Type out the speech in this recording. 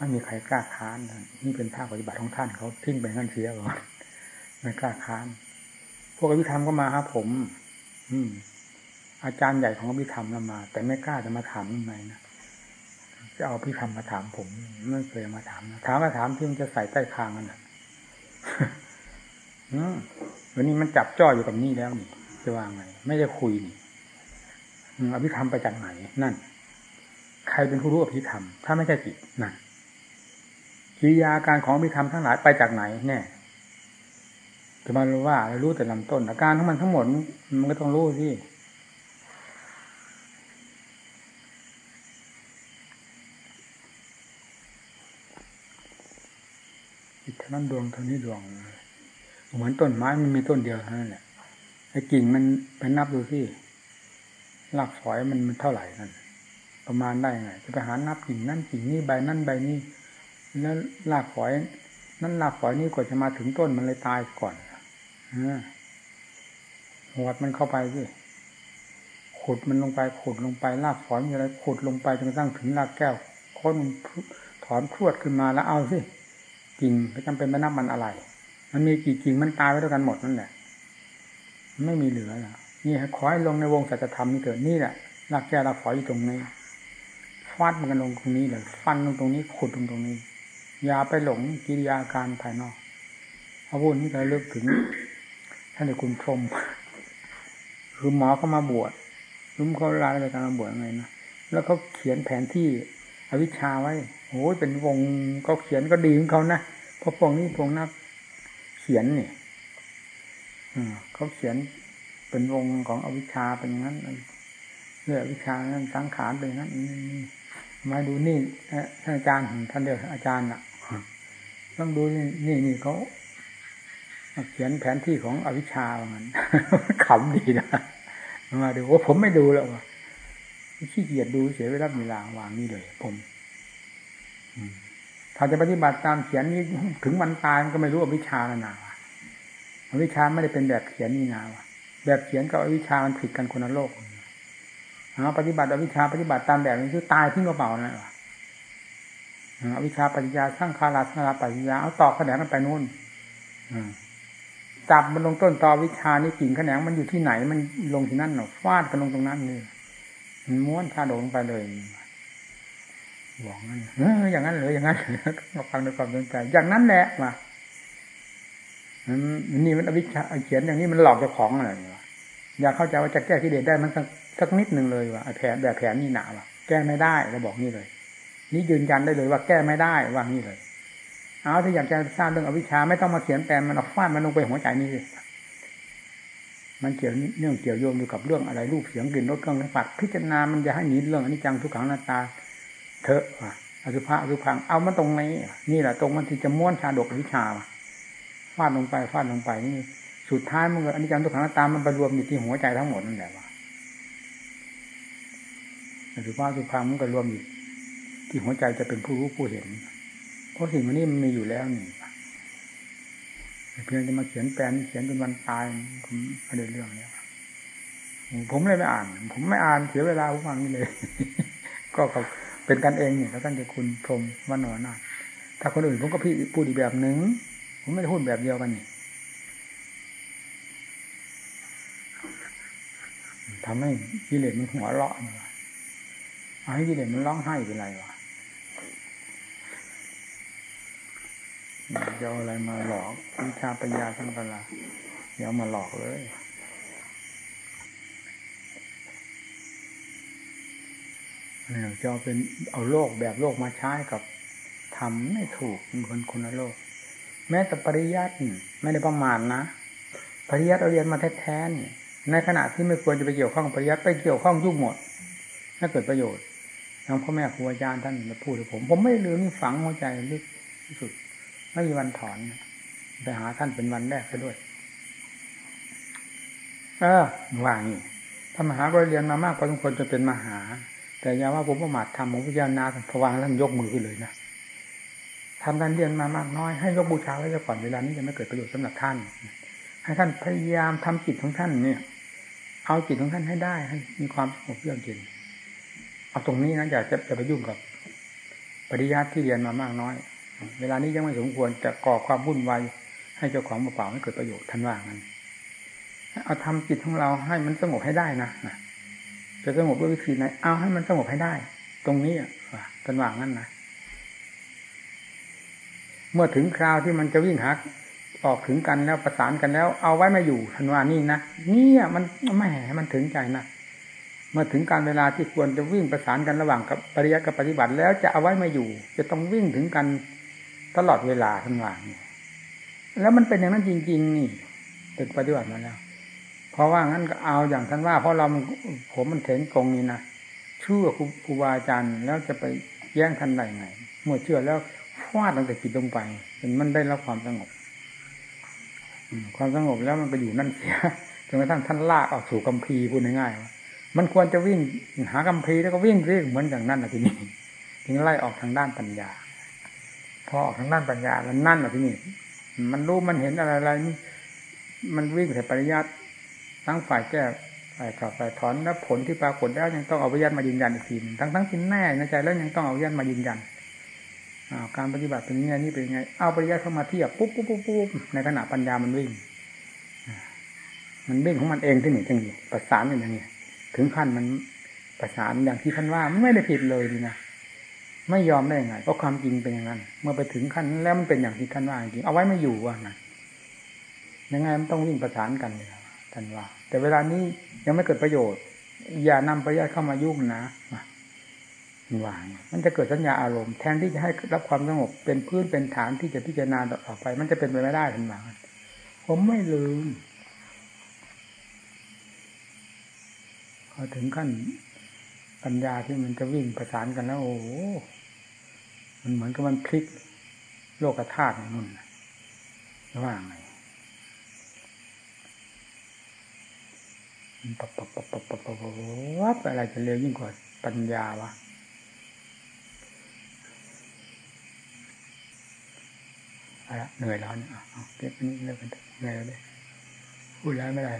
ไม่มีใครกล้าค้านนี่เป็นภาคปฏิบัติของท่านเขาทิ้งไปงั้นเสียก่อนไม่กล้าค้าน พวกอภิธรรมก็มาครับผม อืม อาจารย์ใหญ่ของอภิธรรมเรามา แต่ไม่กล้าจะมาถามยังไงนะจะเอาอภิธรรมมาถามผมไม่เคยมาถามนะถามมาถามที่มันจะใส่ใต้คางกันนะอืมวันนี้มันจับจ้ออยู่กับนี่แล้วนี่จะว่าไงไม่ได้คุยนี่อภิธรรมไปจากไหนนั่น ใครเป็นผู้รู้อภิธรรม ถ้าไม่ใช่จิตนั่น กิริยาการของอภิธรรมทั้งหลายไปจากไหนแน่จะมารู้ว่ารู้แต่ลำต้นอาการของมันทั้งหมดมันก็ต้องรู้ที่ิเท่านั้นดวงเท่านี้ดวง เหมือนต้นไม้มันมีต้นเดียวเท่านั้นแหละไอ้กิ่งมันไปนับดูสิรากฝอยมันมันเท่าไหร่นั่นประมาณได้ไงจะไปหานับกิ่งนั่นกิ่งนี้ใบนั่นใบนี้ แล้วรากฝอย นั่นรากฝอยนี้กว่าจะมาถึงต้นมันเลยตายก่อนหัวมันเข้าไปสิขุดมันลงไปขุดลงไปรากฝอยอะไรขุดลงไปจนกระทั่งถึงรากแก้วค้นถอนพรวดขึ้นมาแล้วเอาสิกิ่งไม่จำเป็นไปนับมันอะไร มันมีกี่กิ่งมันตายไปด้วยกันหมดนั่นแหละไม่มีเหลือแล้วนี่ขอให้ลงในวงสัจธรรมนี่เกิดนี่แหละรากแก้วรากฝอยอยู่ตรงนี้ฟาดมันกันลงตรงนี้เลยฟันลงตรงนี้ขุดลงตรงนี้ อย่าไปหลงกิริยาการภายนอกพระพุทธนี่เราเลิกถึง ท่านในคุณพรมคือหมอเขามาบวชรุมเขาลาในการมาบวชไงนะแล้วเขาเขียนแผนที่อวิชชาไว้โอ้ยเป็นวงเขาเขียนก็ดีของเขานะเพราะพวกนี้พวกนักเขียนเนี่ยเขาเขียนเป็นวงของอวิชชาเป็นงั้นเรื่องอวิชชานั้นสังขารเป็นงั้นมาดูนี่ท่านอาจารย์ท่านเดียวอาจารย์อะ ต้องดูนี่นี่นี่เขาเขียนแผนที่ของอวิชชาเหมือนขำดีนะมาดูว่าผมไม่ดูแล้วว่ะขี้เกียจดูเสียเวลาเวลาวางนี่เลย ผมถ้าจะปฏิบัติตามเขียนนี้ถึงวันตายมันก็ไม่รู้อวิชชาแล้วนะอวิชชาไม่ได้เป็นแบบเขียนนี่นาวะแบบเขียนกับอวิชชามันผิดกันคนละโลกเอปฏิบัติอวิชชาปฏิบัติตามแบบนี้คือตายทิ้งกระเป๋านั่ะ วิชาปัญญาสร้างคาราสราปัญญาเอาต่อขนงกันไปนู่นจับมันลงต้นตอวิชานี่กิ่งแขนงมันอยู่ที่ไหนมันลงที่นั่นหรอฟาดกันลงตรงนั้นนี่มันม้วนชาโดลงไปเลยบอกงั้นเอออย่างนั้นเลยอย่างนั้นมาฟังด้วยความสนใจอย่างนั้นแหละมานี่มันอวิชาเขียนอย่างนี้มันหลอกเจ้าของอะไรอยากเข้าใจว่าจะแก้ที่เด็ดได้มันสักนิดหนึ่งเลยว่ะแผนแบบแผนนี่หนาว่ะแก้ไม่ได้เราบอกนี่เลย นี่ยืนยันได้เลยว่าแก้ไม่ได้ว่านี่เลย เอาถ้าอยากจะทราบเรื่องอวิชชาไม่ต้องมาเขียนแปลมันเอาฟาดมันลงไปหัวใจนี่สิมันเกี่ยวเนื่องเกี่ยวโยงอยู่กับเรื่องอะไรรูปเสียงกลิ่นรสเครื่องสัมผัสพิจารณามันจะให้หนีเรื่องอนิจจังทุกขังหน้าตาเถอะอสุภะอสุพังเอามันตรงนี้นี่แหละตรงมันที่จะม้วนชาดกอวิชาฟาดลงไปฟาดลงไปนี่สุดท้ายมันก็อนิจจังทุกขังหน้าตามันไปรวมอยู่ที่หัวใจทั้งหมดนั่นแหละว่ะอสุภะอสุพังมันก็รวมอยู่ ที่หัวใจจะเป็นผู้รู้ผู้เห็น เพราะสิ่งนี้มันมีอยู่แล้วนี่เพียงจะมาเขียนแปลนเขียนจนวันตายผมไม่ได้เรื่องนี้ผมเลยไม่อ่าน ผมไม่อ่านเสียเวลาผมฟังนี่เลย ก็เป็นกันเองเนี่ยแล้วท่านจะคุณพรมวันหนอนาถ้าคนอื่นผมก็พี่พูดอีกแบบหนึ่งผมไม่ได้พูดแบบเดียวกันนี่ทำให้กิเลสมันหัวเราะเอาให้กิเลสมันร้องไห้เป็นไรวะ จะเอาอะไรมาหลอกวิชาปัญญาทั้งกันละเดี๋ยวมาหลอกเลยเนี่ยจะเอาเป็นเอาโลกแบบโลกมาใช้กับทำไม่ถูกเป็นคนคนละโลก แม้แต่ปริยัติไม่ได้ประมาทนะปริยัติเราเรียนมาแท้ๆนี่ในขณะที่ไม่ควรจะไปเกี่ยวข้องปริยัติไปเกี่ยวข้องยุ่งหมดถ้าเกิดประโยชน์ทางพ่อแม่ครูอาจารย์ท่านมาพูดกับผม ผมไม่ลืมฝังหัวใจลึกที่สุด ไม่มีวันถอนไปหาท่านเป็นวันแรกซะด้วย เออว่างี้ถ้ามหาก็เรียนมามากพอสมควรจะเป็นมหา แต่อย่าว่าผมประมาททำผมพิจารณาพวางท่านยกมือขึ้นเลยนะทำการเรียนมามากน้อยให้ยกบูชาไว้ก่อนเวลานี้จะไม่เกิดประโยชน์สำหรับท่าน ให้ท่านพยายามทำจิตของท่านเนี่ย เอาจิตของท่านให้ได้ให้มีความสงบเยือกเย็นเอาตรงนี้นะอย่าจะจะไปยุ่งกับปริยัติที่เรียนมามากน้อย เวลานี้ยังไม่สมควรจะก่อความวุ่นวายให้เจ้าของเปล่าๆไม่เกิดประโยชน์ท่านว่างั้นเอาทำจิตของเราให้มันสงบให้ได้นะจะสงบด้วยวิธีไหนเอาให้มันสงบให้ได้ ตรงนี้อะท่านว่างั้นนะเมื่อถึงคราวที่มันจะวิ่งหักออกถึงกันแล้วประสานกันแล้ว เอาไว้มาอยู่ทันว่านี่นะเนี่ยมันแหมมันถึงใจนะเมื่อถึงการเวลาที่ควรจะวิ่งประสานกันระหว่างกับปริยัติกับปฏิบัติแล้วจะเอาไว้มาอยู่ จะต้องวิ่งถึงกัน ตลอดเวลาทันว่านี่แล้วมันเป็นอย่างนั้นจริง ๆ นี่เป็นปฏิบัติมาแล้ว เพราะว่างั้นก็เอาอย่างท่านว่า เพราะเราผมมันเถงตรงนี้นะเชื่อครูบาอาจารย์แล้วจะไปแย่งท่านได้ไงเมื่อเชื่อแล้วฟาดตั้งแต่จิตลงไปเห็นมันได้รับความสงบความสงบแล้วมันไปอยู่นั่นเสียจนกระทั่งท่านลากออกสู่กัมพีพูดง่ายๆมันควรจะวิ่งหากัมพีแล้วก็วิ่งเรื่อยเหมือนอย่างนั้นนะทีนี้ถึงไล่ออกทางด้านปัญญา พอออกทางด้านปัญญาแล้วนั่นนะที่นี้มันรู้มันเห็นอะไรอะไรนี่มันวิ่งแต่ปริยัติทั้งฝ่ายแก้ฝ่ายขับฝ่ายถอนแล้วผลที่ปรากฏแล้วยังต้องเอาปริยัติมายืนยันอีกทีทั้งทั้งที่แน่ในใจแล้วยังต้องเอาปริยัติมายืนยันการปฏิบัติเป็นยังไงนี่เป็นยังไง เอาปริยัติเข้ามาเทียบปุ๊บปุ๊บปุ๊บปุ๊บในขณะปัญญามันวิ่ง มันวิ่งของมันเองที่หนึ่งจังประสานอย่างนี้ถึงขั้นมันประสานอย่างที่ท่านว่ามันไม่ได้ผิดเลยดีนะ ไม่ยอมได้ยังไงเพราะความจริงเป็นอย่างนั้น เมื่อไปถึงขั้นแล้วมันเป็นอย่างที่ท่านว่าจริงเอาไว้ไม่อยู่ว่านะยังไงมันต้องวิ่งประสานกันเลยท่านว่า แต่เวลานี้ยังไม่เกิดประโยชน์ อย่านำปริยัติเข้ามายุ่งนะวางมันจะเกิดสัญญาอารมณ์แทนที่จะให้รับความสงบเป็นพื้นเป็นฐานที่จะพิจารณาต่อไป มันจะเป็นไปไม่ได้ทันวาผมไม่ลืมพอถึงขั้นปัญญาที่มันจะวิ่งประสานกันแล้วโอ้ มันเหมือนกับมันพลิกโลกธาตุนั่นว่าไงปับปับปับปับปับปับวับอะไรจะเร็วยิ่งกว่าปัญญาวะอะไรเหนื่อยแล้วเนี่ยเก็บนี้เลิกกันเหนื่อยเลยพูดแล้วไม่ได้